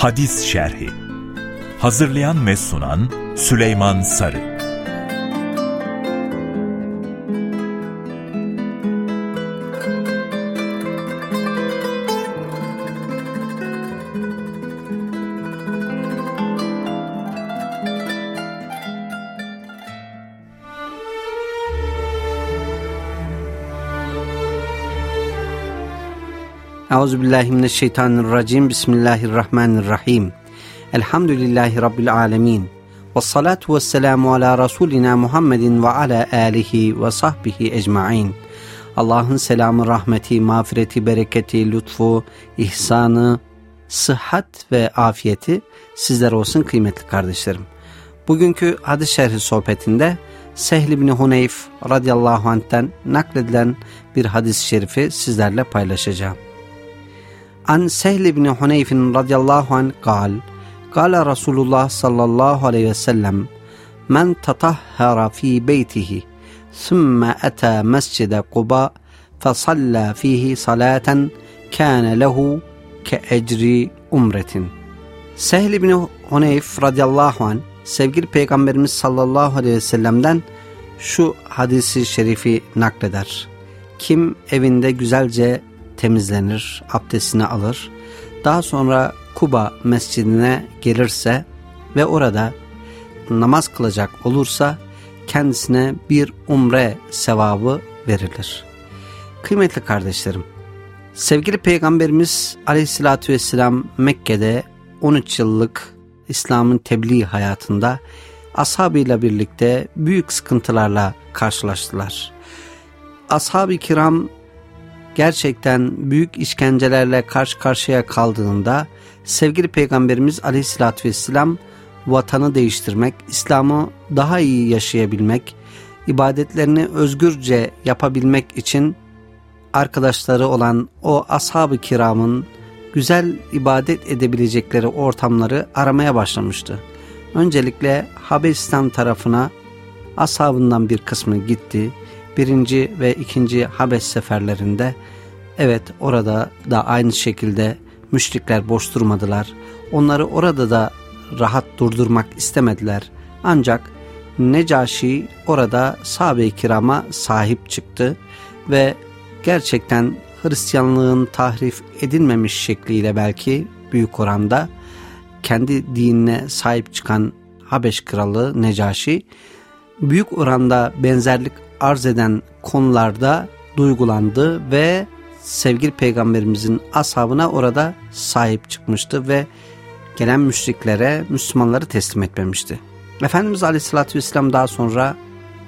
Hadis Şerhi. Hazırlayan ve sunan Süleyman Sarı Euzubillahimineşşeytanirracim. Bismillahirrahmanirrahim. Elhamdülillahi Rabbil alemin. Ve salatu ve selamu ala Resulina Muhammedin ve ala alihi ve sahbihi ecmain. Allah'ın selamı, rahmeti, mağfireti, bereketi, lütfu, ihsanı, sıhhat ve afiyeti sizler olsun kıymetli kardeşlerim. Bugünkü hadis şerhi sohbetinde Sehl ibn Huneyf radıyallahu anh'ten nakledilen bir hadis-i şerifi sizlerle paylaşacağım. An Sehl ibn Huneyf radıyallahu anh قال قال رسول الله صلى الله عليه وسلم من تطهر في بيته ثم أتى مسجد قباء فصلى فيه صلاة كان له كأجر أمرة Sehl ibn Huneyf radıyallahu anh sevgili peygamberimiz sallallahu aleyhi ve sellem'den şu hadisi şerifi nakleder. Kim evinde güzelce temizlenir, abdestini alır. Daha sonra Kuba mescidine gelirse ve orada namaz kılacak olursa kendisine bir umre sevabı verilir. Kıymetli kardeşlerim, sevgili Peygamberimiz aleyhissalatü vesselam Mekke'de 13 yıllık İslam'ın tebliğ hayatında ashabıyla birlikte büyük sıkıntılarla karşılaştılar. Ashab-ı kiram gerçekten büyük işkencelerle karşı karşıya kaldığında sevgili Peygamberimiz aleyhissalatü vesselam vatanı değiştirmek, İslam'ı daha iyi yaşayabilmek, ibadetlerini özgürce yapabilmek için arkadaşları olan o ashab-ı kiramın güzel ibadet edebilecekleri ortamları aramaya başlamıştı. Öncelikle Habeşistan tarafına ashabından bir kısmı gitti birinci ve ikinci Habeş seferlerinde evet orada da aynı şekilde müşrikler boş durmadılar. Onları orada da rahat durdurmak istemediler. Ancak Necaşi orada sahabe-i kirama sahip çıktı ve gerçekten Hristiyanlığın tahrif edilmemiş şekliyle belki büyük oranda kendi dinine sahip çıkan Habeş kralı Necaşi büyük oranda benzerlik arz eden konularda duygulandı ve sevgili peygamberimizin ashabına orada sahip çıkmıştı ve gelen müşriklere Müslümanları teslim etmemişti. Efendimiz Aleyhisselatü Vesselam daha sonra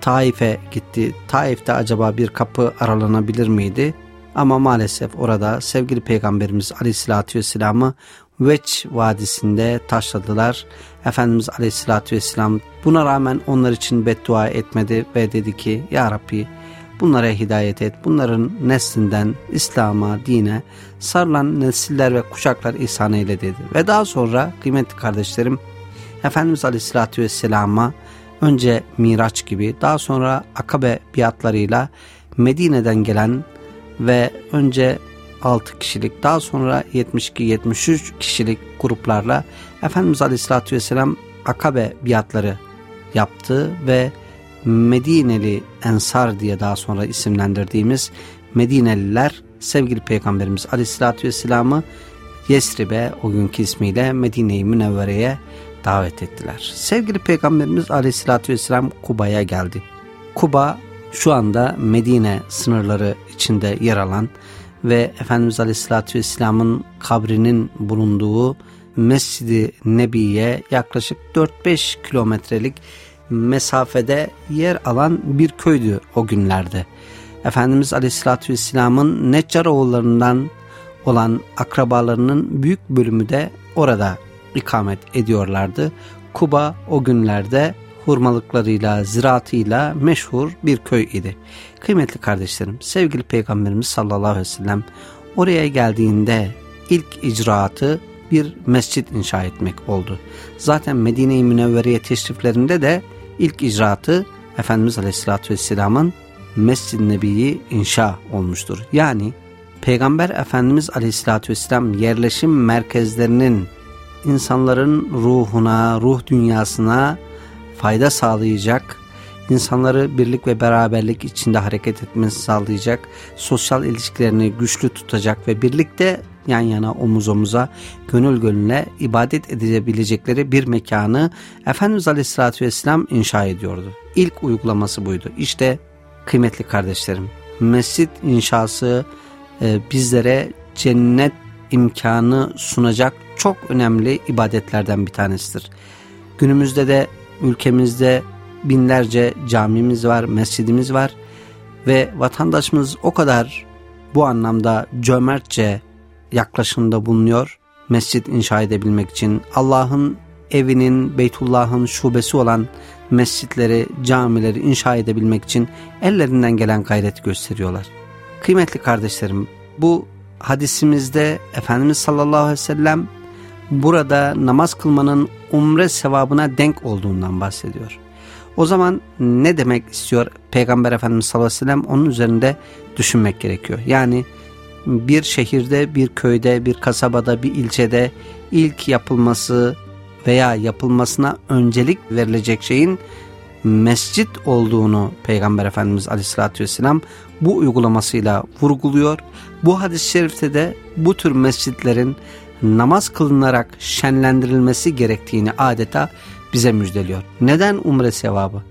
Taif'e gitti. Taif'te acaba bir kapı aralanabilir miydi? Ama maalesef orada sevgili Peygamberimiz Aleyhisselatü Vesselam'ı Veç Vadisi'nde taşladılar. Efendimiz Aleyhisselatü Vesselam buna rağmen onlar için beddua etmedi ve dedi ki Ya Rabbi bunlara hidayet et. Bunların neslinden İslam'a, dine sarılan nesiller ve kuşaklar ihsan eyle dedi. Ve daha sonra kıymetli kardeşlerim Efendimiz Aleyhisselatü Vesselam'a önce Miraç gibi daha sonra Akabe biatlarıyla Medine'den gelen ve önce 6 kişilik daha sonra 72-73 kişilik gruplarla Efendimiz Aleyhisselatü Vesselam Akabe biatları yaptı ve Medineli Ensar diye daha sonra isimlendirdiğimiz Medineliler sevgili Peygamberimiz Aleyhisselatü Vesselam'ı Yesrib'e o günkü ismiyle Medine-i Münevvere'ye davet ettiler. Sevgili Peygamberimiz Aleyhisselatü Vesselam Kuba'ya geldi. Kuba şu anda Medine sınırları içinde yer alan ve Efendimiz Aleyhisselatü Vesselam'ın kabrinin bulunduğu Mescid-i Nebi'ye yaklaşık 4-5 kilometrelik mesafede yer alan bir köydü o günlerde. Efendimiz Aleyhisselatü Vesselam'ın Neccar oğullarından olan akrabalarının büyük bölümü de orada ikamet ediyorlardı. Kuba o günlerde hurmalıklarıyla, ziraatıyla meşhur bir köy idi. Kıymetli kardeşlerim, sevgili Peygamberimiz sallallahu aleyhi ve sellem oraya geldiğinde ilk icraatı bir mescit inşa etmek oldu. Zaten Medine-i Münevvere'ye teşriflerinde de ilk icraatı Efendimiz Aleyhisselatü Vesselam'ın Mescid-i Nebi'yi inşa olmuştur. Yani Peygamber Efendimiz Aleyhisselatü Vesselam yerleşim merkezlerinin insanların ruhuna, ruh dünyasına fayda sağlayacak, insanları birlik ve beraberlik içinde hareket etmesi sağlayacak, sosyal ilişkilerini güçlü tutacak ve birlikte yan yana omuz omuza gönül gönüle ibadet edebilecekleri bir mekanı Efendimiz Aleyhisselatü Vesselam inşa ediyordu. İlk uygulaması buydu. İşte kıymetli kardeşlerim mescit inşası e, bizlere cennet imkanı sunacak çok önemli ibadetlerden bir tanesidir. Günümüzde de ülkemizde binlerce camimiz var, mescidimiz var ve vatandaşımız o kadar bu anlamda cömertçe yaklaşımda bulunuyor. Mescit inşa edebilmek için Allah'ın evinin, Beytullah'ın şubesi olan mescitleri, camileri inşa edebilmek için ellerinden gelen gayreti gösteriyorlar. Kıymetli kardeşlerim, bu hadisimizde Efendimiz sallallahu aleyhi ve sellem burada namaz kılmanın umre sevabına denk olduğundan bahsediyor. O zaman ne demek istiyor Peygamber Efendimiz sallallahu aleyhi ve sellem onun üzerinde düşünmek gerekiyor. Yani bir şehirde, bir köyde, bir kasabada, bir ilçede ilk yapılması veya yapılmasına öncelik verilecek şeyin mescit olduğunu Peygamber Efendimiz Aleyhisselatü Vesselam bu uygulamasıyla vurguluyor. Bu hadis-i şerifte de bu tür mescitlerin namaz kılınarak şenlendirilmesi gerektiğini adeta bize müjdeliyor. Neden umre sevabı?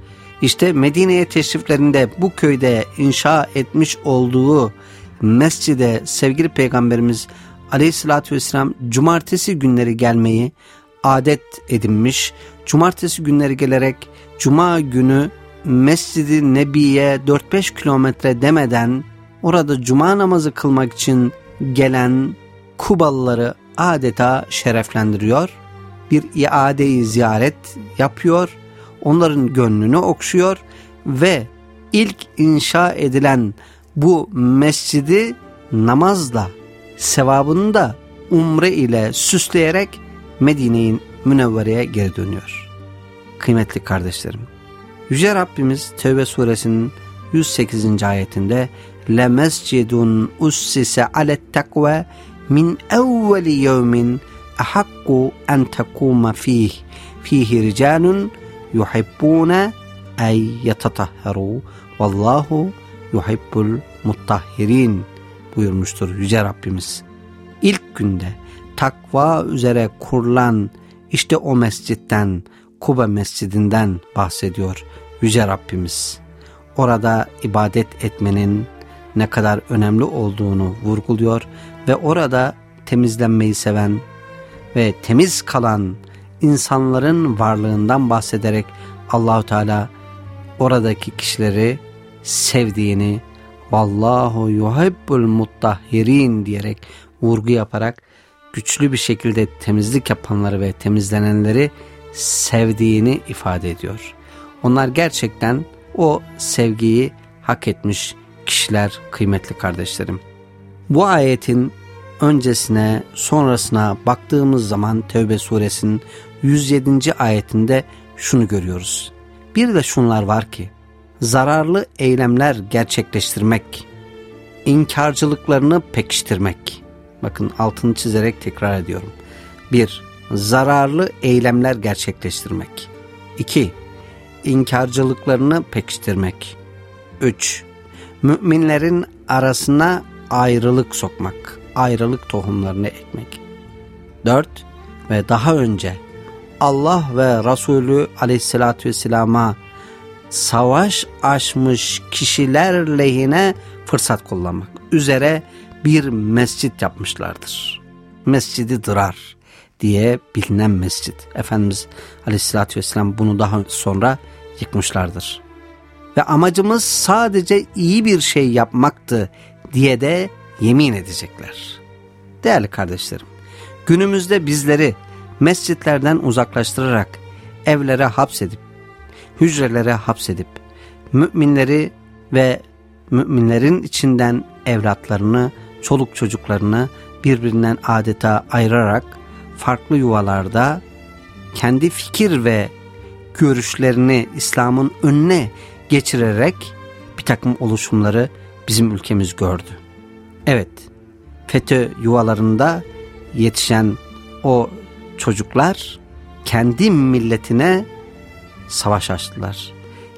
İşte Medine'ye teşriflerinde bu köyde inşa etmiş olduğu mescide sevgili peygamberimiz aleyhissalatü vesselam cumartesi günleri gelmeyi adet edinmiş. Cumartesi günleri gelerek cuma günü Mescid-i Nebi'ye 4-5 kilometre demeden orada cuma namazı kılmak için gelen Kubalıları adeta şereflendiriyor. Bir iadeyi ziyaret yapıyor. Onların gönlünü okşuyor ve ilk inşa edilen bu mescidi namazla sevabını da umre ile süsleyerek Medine'nin Münevvere'ye geri dönüyor. Kıymetli kardeşlerim, Yüce Rabbimiz Tevbe suresinin 108. ayetinde le mescidun ussise alet takve min evveli yevmin ahakku en tekuma fih fihi ricalun yuhibbune ey yetatahharu vallahu yuhibbul muttahhirin buyurmuştur Yüce Rabbimiz. İlk günde takva üzere kurulan işte o mescitten, Kuba mescidinden bahsediyor Yüce Rabbimiz. Orada ibadet etmenin ne kadar önemli olduğunu vurguluyor ve orada temizlenmeyi seven ve temiz kalan insanların varlığından bahsederek Allahu Teala oradaki kişileri sevdiğini vallahu yuhibbul muttahhirin diyerek vurgu yaparak güçlü bir şekilde temizlik yapanları ve temizlenenleri sevdiğini ifade ediyor. Onlar gerçekten o sevgiyi hak etmiş kişiler kıymetli kardeşlerim. Bu ayetin öncesine sonrasına baktığımız zaman Tevbe suresinin 107. ayetinde şunu görüyoruz. Bir de şunlar var ki zararlı eylemler gerçekleştirmek, inkarcılıklarını pekiştirmek. Bakın altını çizerek tekrar ediyorum. 1. Zararlı eylemler gerçekleştirmek. 2. İnkarcılıklarını pekiştirmek. 3. Müminlerin arasına ayrılık sokmak, ayrılık tohumlarını ekmek. 4. Ve daha önce Allah ve Resulü aleyhissalatü vesselama savaş açmış kişiler lehine fırsat kullanmak üzere bir mescit yapmışlardır. Mescidi Dırar diye bilinen mescit. Efendimiz Aleyhisselatü Vesselam bunu daha sonra yıkmışlardır. Ve amacımız sadece iyi bir şey yapmaktı diye de yemin edecekler. Değerli kardeşlerim, günümüzde bizleri mescitlerden uzaklaştırarak evlere hapsedip, hücrelere hapsedip, müminleri ve müminlerin içinden evlatlarını çoluk çocuklarını birbirinden adeta ayırarak farklı yuvalarda kendi fikir ve görüşlerini İslam'ın önüne geçirerek bir takım oluşumları bizim ülkemiz gördü. Evet, FETÖ yuvalarında yetişen o çocuklar kendi milletine savaş açtılar.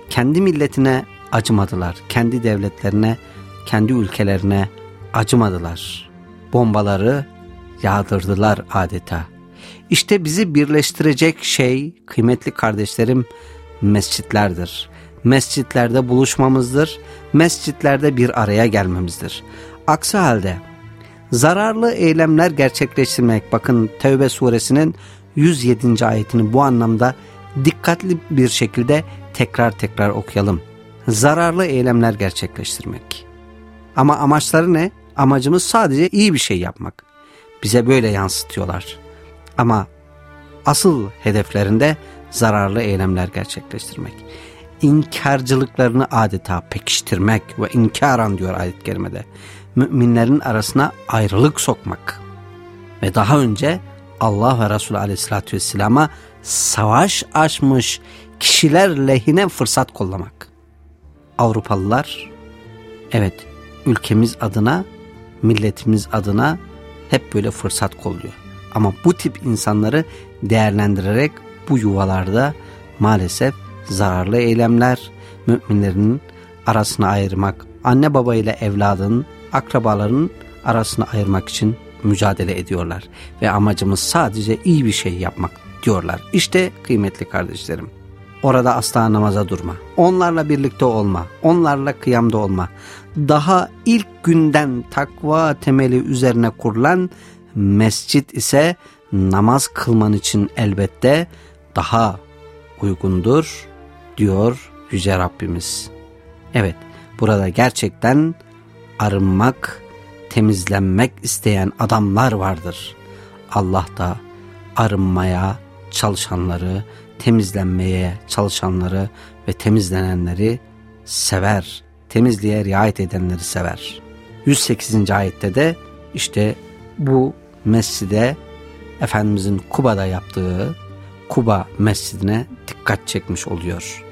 Kendi milletine acımadılar. Kendi devletlerine, kendi ülkelerine acımadılar. Bombaları yağdırdılar adeta. İşte bizi birleştirecek şey kıymetli kardeşlerim mescitlerdir. Mescitlerde buluşmamızdır. Mescitlerde bir araya gelmemizdir. Aksi halde zararlı eylemler gerçekleştirmek bakın Tevbe suresinin 107. ayetini bu anlamda dikkatli bir şekilde tekrar tekrar okuyalım. Zararlı eylemler gerçekleştirmek. Ama amaçları ne? Amacımız sadece iyi bir şey yapmak. Bize böyle yansıtıyorlar. Ama asıl hedeflerinde zararlı eylemler gerçekleştirmek. İnkarcılıklarını adeta pekiştirmek ve inkaran diyor ayet-i kerimede. Müminlerin arasına ayrılık sokmak. Ve daha önce Allah ve Resulü aleyhissalatü vesselama savaş açmış kişiler lehine fırsat kollamak. Avrupalılar evet ülkemiz adına milletimiz adına hep böyle fırsat kolluyor. Ama bu tip insanları değerlendirerek bu yuvalarda maalesef zararlı eylemler, müminlerin arasına ayırmak, anne baba ile evladın, akrabaların arasına ayırmak için mücadele ediyorlar. Ve amacımız sadece iyi bir şey yapmak diyorlar. İşte kıymetli kardeşlerim. Orada asla namaza durma. Onlarla birlikte olma. Onlarla kıyamda olma. Daha ilk günden takva temeli üzerine kurulan mescit ise namaz kılman için elbette daha uygundur diyor Yüce Rabbimiz. Evet burada gerçekten arınmak, temizlenmek isteyen adamlar vardır. Allah da arınmaya çalışanları, temizlenmeye çalışanları ve temizlenenleri sever. Temizliğe riayet edenleri sever. 108. ayette de işte bu mescide Efendimizin Kuba'da yaptığı Kuba mescidine dikkat çekmiş oluyor.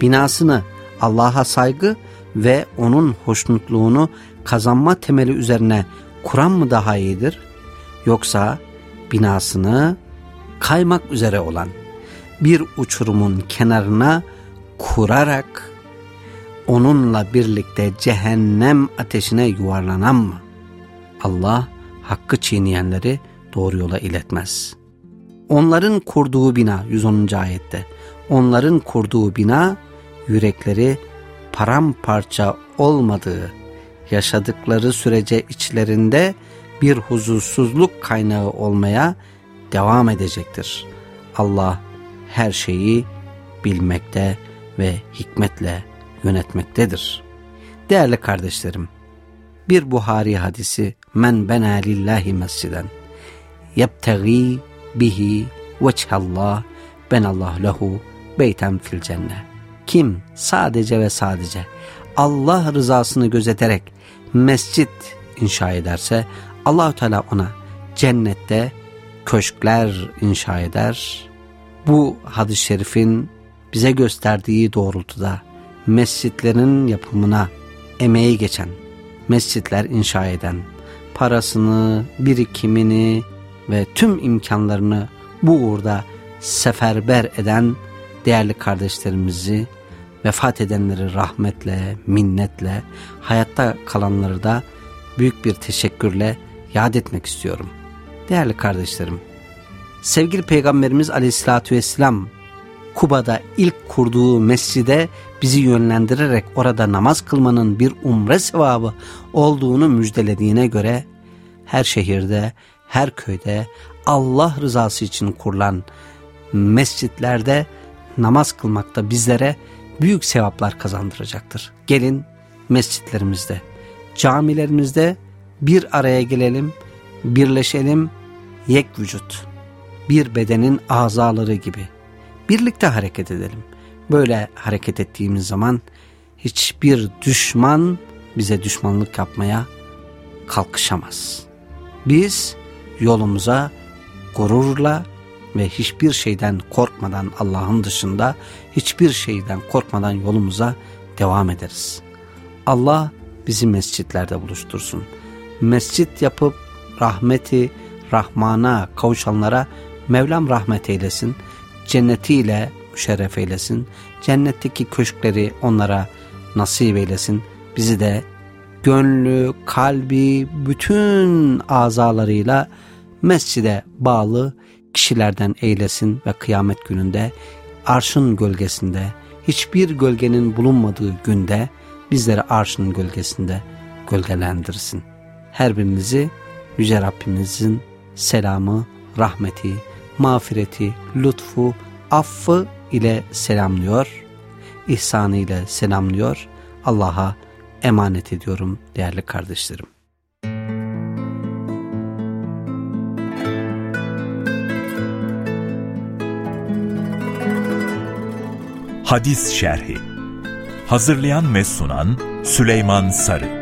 Binasını Allah'a saygı ve onun hoşnutluğunu kazanma temeli üzerine kuran mı daha iyidir? Yoksa binasını kaymak üzere olan bir uçurumun kenarına kurarak onunla birlikte cehennem ateşine yuvarlanan mı? Allah hakkı çiğneyenleri doğru yola iletmez. Onların kurduğu bina 110. ayette onların kurduğu bina yürekleri paramparça olmadığı yaşadıkları sürece içlerinde bir huzursuzluk kaynağı olmaya devam edecektir. Allah her şeyi bilmekte ve hikmetle yönetmektedir. Değerli kardeşlerim, bir Buhari hadisi men bena lillahi mesciden yebtegi bihi veçhallah benallah lehu beyten fil. Kim sadece ve sadece Allah rızasını gözeterek mescit inşa ederse Allahü Teala ona cennette köşkler inşa eder. Bu hadis-i şerifin bize gösterdiği doğrultuda mescitlerin yapımına emeği geçen, mescitler inşa eden, parasını, birikimini ve tüm imkanlarını bu uğurda seferber eden değerli kardeşlerimizi, vefat edenleri rahmetle, minnetle, hayatta kalanları da büyük bir teşekkürle yad etmek istiyorum. Değerli kardeşlerim, sevgili Peygamberimiz Aleyhisselatü Vesselam Kuba'da ilk kurduğu mescide bizi yönlendirerek orada namaz kılmanın bir umre sevabı olduğunu müjdelediğine göre her şehirde, her köyde Allah rızası için kurulan mescitlerde namaz kılmakta bizlere büyük sevaplar kazandıracaktır. Gelin mescitlerimizde, camilerimizde bir araya gelelim, birleşelim, yek vücut, bir bedenin azaları gibi birlikte hareket edelim. Böyle hareket ettiğimiz zaman hiçbir düşman bize düşmanlık yapmaya kalkışamaz. Biz yolumuza gururla ve hiçbir şeyden korkmadan Allah'ın dışında hiçbir şeyden korkmadan yolumuza devam ederiz. Allah bizi mescitlerde buluştursun. Mescit yapıp rahmeti Rahman'a kavuşanlara Mevlam rahmet eylesin, cennetiyle müşerref eylesin, cennetteki köşkleri onlara nasip eylesin, bizi de gönlü, kalbi, bütün azalarıyla mescide bağlı kişilerden eylesin ve kıyamet gününde arşın gölgesinde, hiçbir gölgenin bulunmadığı günde bizleri arşın gölgesinde gölgelendirsin. Her birinizi Yüce Rabbimizin selamı, rahmeti, mağfireti, lütfu, affı ile selamlıyor, ihsanı ile selamlıyor. Allah'a emanet ediyorum değerli kardeşlerim. Hadis Şerhi. Hazırlayan ve sunan Süleyman Sarı